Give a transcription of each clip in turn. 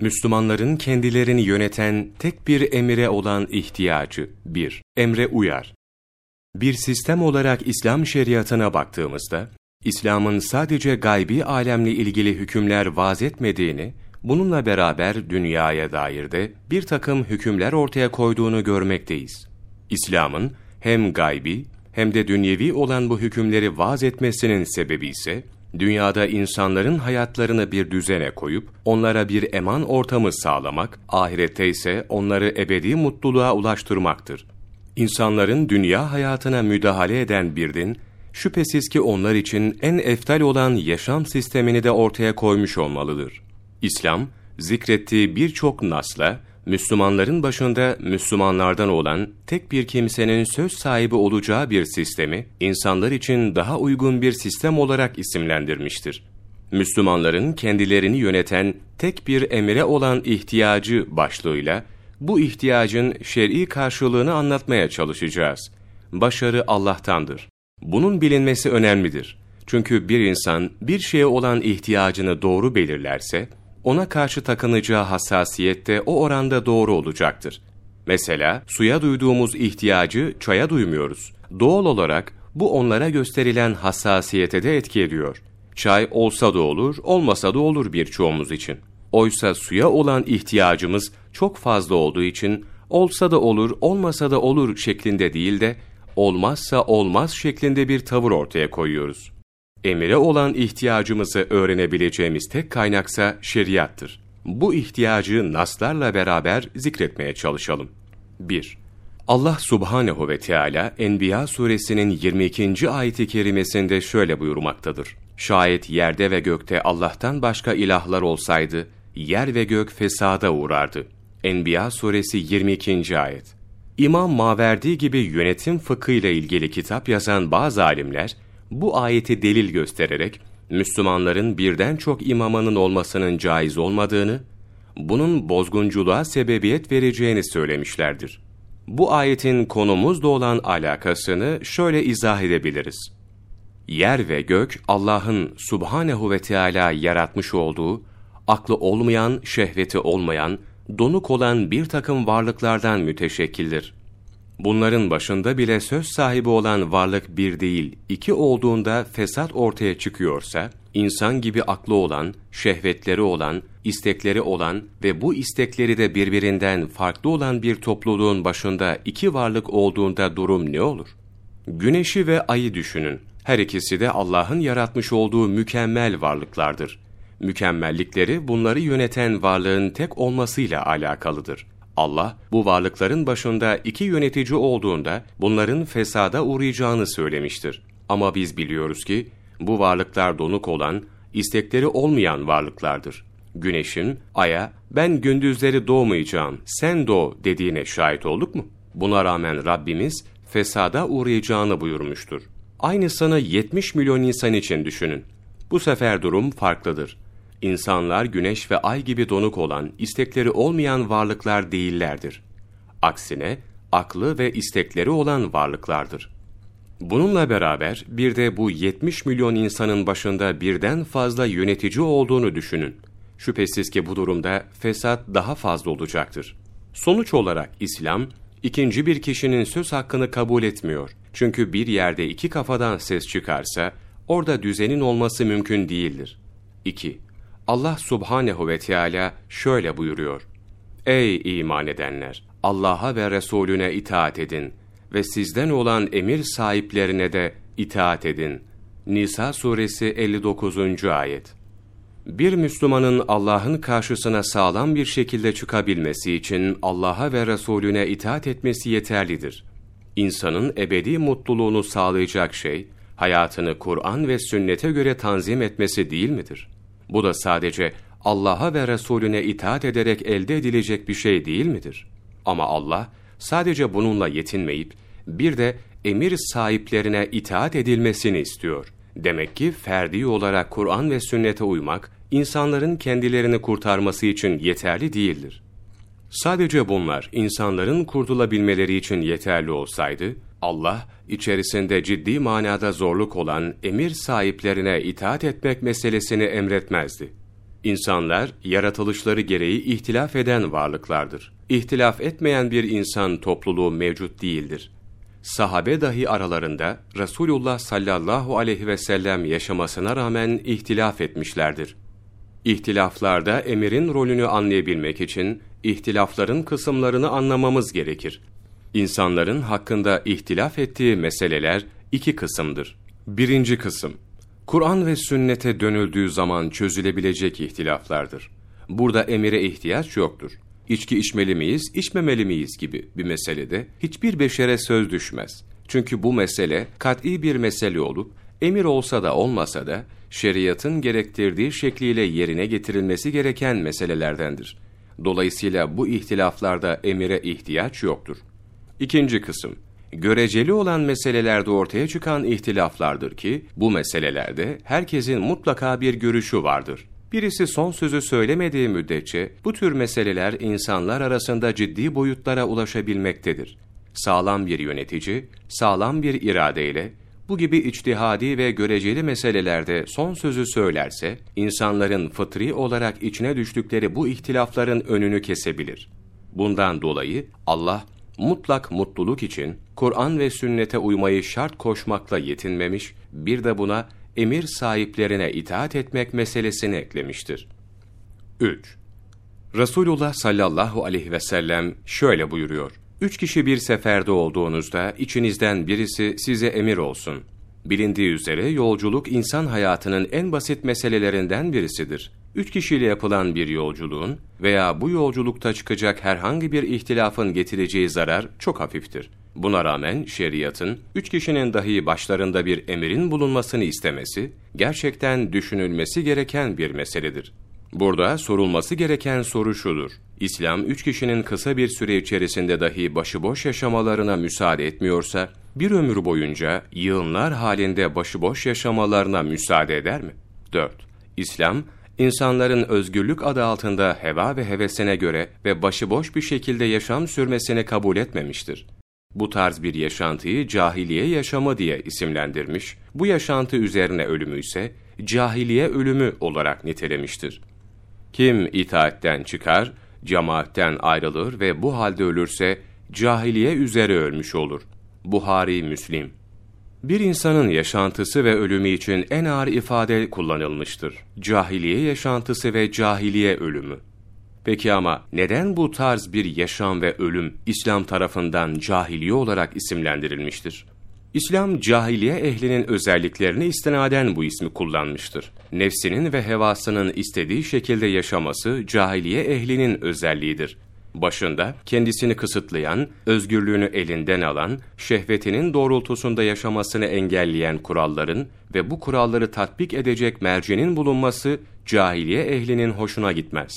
Müslümanların kendilerini yöneten tek bir emire olan ihtiyacı. 1. Emre uyar. Bir sistem olarak İslam şeriatına baktığımızda, İslam'ın sadece gaybi alemle ilgili hükümler vaz etmediğini, bununla beraber dünyaya dair de bir takım hükümler ortaya koyduğunu görmekteyiz. İslam'ın hem gaybi hem de dünyevi olan bu hükümleri vaz etmesinin sebebi ise, dünyada insanların hayatlarını bir düzene koyup, onlara bir eman ortamı sağlamak, ahirette ise onları ebedi mutluluğa ulaştırmaktır. İnsanların dünya hayatına müdahale eden bir din, şüphesiz ki onlar için en eftal olan yaşam sistemini de ortaya koymuş olmalıdır. İslam, zikrettiği birçok nasla, Müslümanların başında Müslümanlardan olan tek bir kimsenin söz sahibi olacağı bir sistemi, insanlar için daha uygun bir sistem olarak isimlendirmiştir. Müslümanların kendilerini yöneten tek bir emire olan ihtiyacı başlığıyla, bu ihtiyacın şer'i karşılığını anlatmaya çalışacağız. Başarı Allah'tandır. Bunun bilinmesi önemlidir. Çünkü bir insan bir şeye olan ihtiyacını doğru belirlerse, ona karşı takınacağı hassasiyet de o oranda doğru olacaktır. Mesela suya duyduğumuz ihtiyacı çaya duymuyoruz. Doğal olarak bu onlara gösterilen hassasiyete de etki ediyor. Çay olsa da olur, olmasa da olur birçoğumuz için. Oysa suya olan ihtiyacımız çok fazla olduğu için olsa da olur, olmasa da olur şeklinde değil de olmazsa olmaz şeklinde bir tavır ortaya koyuyoruz. Emire olan ihtiyacımızı öğrenebileceğimiz tek kaynaksa şeriattır. Bu ihtiyacı naslarla beraber zikretmeye çalışalım. 1. Allah subhanehu ve Teala Enbiya suresinin 22. ayeti kerimesinde şöyle buyurmaktadır. Şayet yerde ve gökte Allah'tan başka ilahlar olsaydı, yer ve gök fesada uğrardı. Enbiya suresi 22. ayet. İmam Maverdi gibi yönetim fıkı ile ilgili kitap yazan bazı alimler, bu ayeti delil göstererek, Müslümanların birden çok imamanın olmasının caiz olmadığını, bunun bozgunculuğa sebebiyet vereceğini söylemişlerdir. Bu ayetin konumuzla olan alakasını şöyle izah edebiliriz. Yer ve gök Allah'ın subhanehu ve Teala yaratmış olduğu, aklı olmayan, şehveti olmayan, donuk olan bir takım varlıklardan müteşekkildir. Bunların başında bile söz sahibi olan varlık bir değil, iki olduğunda fesat ortaya çıkıyorsa, insan gibi aklı olan, şehvetleri olan, istekleri olan ve bu istekleri de birbirinden farklı olan bir topluluğun başında iki varlık olduğunda durum ne olur? Güneşi ve ayı düşünün. Her ikisi de Allah'ın yaratmış olduğu mükemmel varlıklardır. Mükemmellikleri bunları yöneten varlığın tek olmasıyla alakalıdır. Allah bu varlıkların başında iki yönetici olduğunda bunların fesada uğrayacağını söylemiştir. Ama biz biliyoruz ki bu varlıklar donuk olan, istekleri olmayan varlıklardır. Güneşin, aya, ben gündüzleri doğmayacağım, sen doğ dediğine şahit olduk mu? Buna rağmen Rabbimiz fesada uğrayacağını buyurmuştur. Aynısını 70 milyon insan için düşünün. Bu sefer durum farklıdır. İnsanlar güneş ve ay gibi donuk olan, istekleri olmayan varlıklar değillerdir. Aksine aklı ve istekleri olan varlıklardır. Bununla beraber bir de bu 70 milyon insanın başında birden fazla yönetici olduğunu düşünün. Şüphesiz ki bu durumda fesat daha fazla olacaktır. Sonuç olarak İslam, ikinci bir kişinin söz hakkını kabul etmiyor. Çünkü bir yerde iki kafadan ses çıkarsa, orada düzenin olması mümkün değildir. 2. Allah subhanehu ve Teala şöyle buyuruyor. Ey iman edenler! Allah'a ve Resulüne itaat edin ve sizden olan emir sahiplerine de itaat edin. Nisa suresi 59. ayet. Bir Müslümanın Allah'ın karşısına sağlam bir şekilde çıkabilmesi için Allah'a ve Resulüne itaat etmesi yeterlidir. İnsanın ebedi mutluluğunu sağlayacak şey, hayatını Kur'an ve sünnete göre tanzim etmesi değil midir? Bu da sadece Allah'a ve Resulüne itaat ederek elde edilecek bir şey değil midir? Ama Allah sadece bununla yetinmeyip bir de emir sahiplerine itaat edilmesini istiyor. Demek ki ferdi olarak Kur'an ve sünnete uymak insanların kendilerini kurtarması için yeterli değildir. Sadece bunlar insanların kurtulabilmeleri için yeterli olsaydı, Allah içerisinde ciddi manada zorluk olan emir sahiplerine itaat etmek meselesini emretmezdi. İnsanlar, yaratılışları gereği ihtilaf eden varlıklardır. İhtilaf etmeyen bir insan topluluğu mevcut değildir. Sahabe dahi aralarında Resulullah sallallahu aleyhi ve sellem yaşamasına rağmen ihtilaf etmişlerdir. İhtilaflarda emirin rolünü anlayabilmek için ihtilafların kısımlarını anlamamız gerekir. İnsanların hakkında ihtilaf ettiği meseleler iki kısımdır. Birinci kısım, Kur'an ve sünnete dönüldüğü zaman çözülebilecek ihtilaflardır. Burada emire ihtiyaç yoktur. İçki içmeli miyiz, içmemeli miyiz gibi bir meselede hiçbir beşere söz düşmez. Çünkü bu mesele kat'i bir mesele olup, emir olsa da olmasa da şeriatın gerektirdiği şekliyle yerine getirilmesi gereken meselelerdendir. Dolayısıyla bu ihtilaflarda emire ihtiyaç yoktur. İkinci kısım, göreceli olan meselelerde ortaya çıkan ihtilaflardır ki, bu meselelerde herkesin mutlaka bir görüşü vardır. Birisi son sözü söylemediği müddetçe, bu tür meseleler insanlar arasında ciddi boyutlara ulaşabilmektedir. Sağlam bir yönetici, sağlam bir iradeyle, bu gibi içtihadi ve göreceli meselelerde son sözü söylerse, insanların fıtri olarak içine düştükleri bu ihtilafların önünü kesebilir. Bundan dolayı Allah, mutlak mutluluk için Kur'an ve sünnete uymayı şart koşmakla yetinmemiş, bir de buna emir sahiplerine itaat etmek meselesini eklemiştir. 3. Resulullah sallallahu aleyhi ve sellem şöyle buyuruyor. Üç kişi bir seferde olduğunuzda içinizden birisi size emir olsun. Bilindiği üzere yolculuk insan hayatının en basit meselelerinden birisidir. Üç kişiyle yapılan bir yolculuğun veya bu yolculukta çıkacak herhangi bir ihtilafın getireceği zarar çok hafiftir. Buna rağmen şeriatın, üç kişinin dahi başlarında bir emirin bulunmasını istemesi, gerçekten düşünülmesi gereken bir meseledir. Burada sorulması gereken soru şudur. İslam, üç kişinin kısa bir süre içerisinde dahi başıboş yaşamalarına müsaade etmiyorsa, bir ömür boyunca yığınlar halinde başıboş yaşamalarına müsaade eder mi? 4. İslam, insanların özgürlük adı altında heva ve hevesine göre ve başıboş bir şekilde yaşam sürmesini kabul etmemiştir. Bu tarz bir yaşantıyı cahiliye yaşamı diye isimlendirmiş, bu yaşantı üzerine ölümü ise cahiliye ölümü olarak nitelemiştir. Kim itaatten çıkar, cemaatten ayrılır ve bu halde ölürse cahiliye üzere ölmüş olur. Buhari Müslim Bir insanın yaşantısı ve ölümü için en ağır ifade kullanılmıştır. Cahiliye yaşantısı ve cahiliye ölümü. Peki ama neden bu tarz bir yaşam ve ölüm İslam tarafından cahiliye olarak isimlendirilmiştir? İslam cahiliye ehlinin özelliklerini istinaden bu ismi kullanmıştır. Nefsinin ve hevasının istediği şekilde yaşaması cahiliye ehlinin özelliğidir. Başında kendisini kısıtlayan, özgürlüğünü elinden alan, şehvetinin doğrultusunda yaşamasını engelleyen kuralların ve bu kuralları tatbik edecek mercenin bulunması cahiliye ehlinin hoşuna gitmez.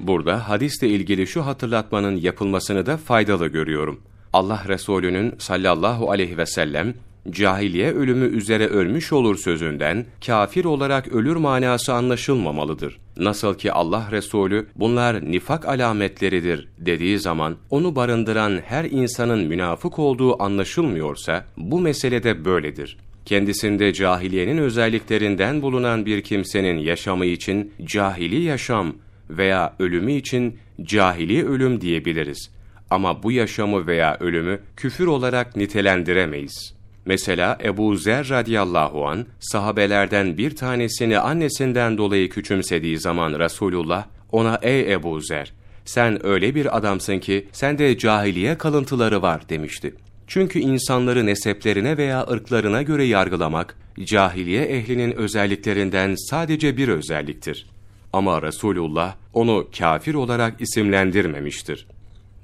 Burada hadisle ilgili şu hatırlatmanın yapılmasını da faydalı görüyorum. Allah Resulü'nün sallallahu aleyhi ve sellem cahiliye ölümü üzere ölmüş olur sözünden kafir olarak ölür manası anlaşılmamalıdır. Nasıl ki Allah Resulü bunlar nifak alametleridir dediği zaman onu barındıran her insanın münafık olduğu anlaşılmıyorsa bu meselede böyledir. Kendisinde cahiliyenin özelliklerinden bulunan bir kimsenin yaşamı için cahili yaşam veya ölümü için cahili ölüm diyebiliriz. Ama bu yaşamı veya ölümü küfür olarak nitelendiremeyiz. Mesela Ebu Zer radıyallahu an sahabelerden bir tanesini annesinden dolayı küçümsediği zaman Resulullah ona ey Ebu Zer sen öyle bir adamsın ki sende cahiliye kalıntıları var demişti. Çünkü insanları neseplerine veya ırklarına göre yargılamak cahiliye ehlinin özelliklerinden sadece bir özelliktir. Ama Resulullah onu kafir olarak isimlendirmemiştir.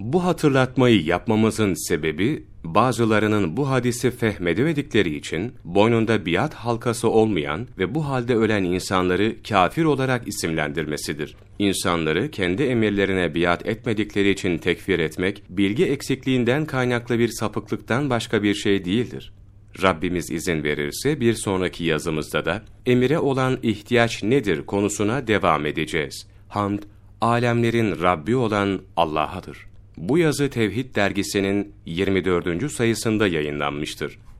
Bu hatırlatmayı yapmamızın sebebi, bazılarının bu hadisi fehmedemedikleri için, boynunda biat halkası olmayan ve bu halde ölen insanları kafir olarak isimlendirmesidir. İnsanları kendi emirlerine biat etmedikleri için tekfir etmek, bilgi eksikliğinden kaynaklı bir sapıklıktan başka bir şey değildir. Rabbimiz izin verirse bir sonraki yazımızda da emire olan ihtiyaç nedir konusuna devam edeceğiz. Hamd, alemlerin Rabbi olan Allah'adır. Bu yazı Tevhid dergisinin 24. sayısında yayınlanmıştır.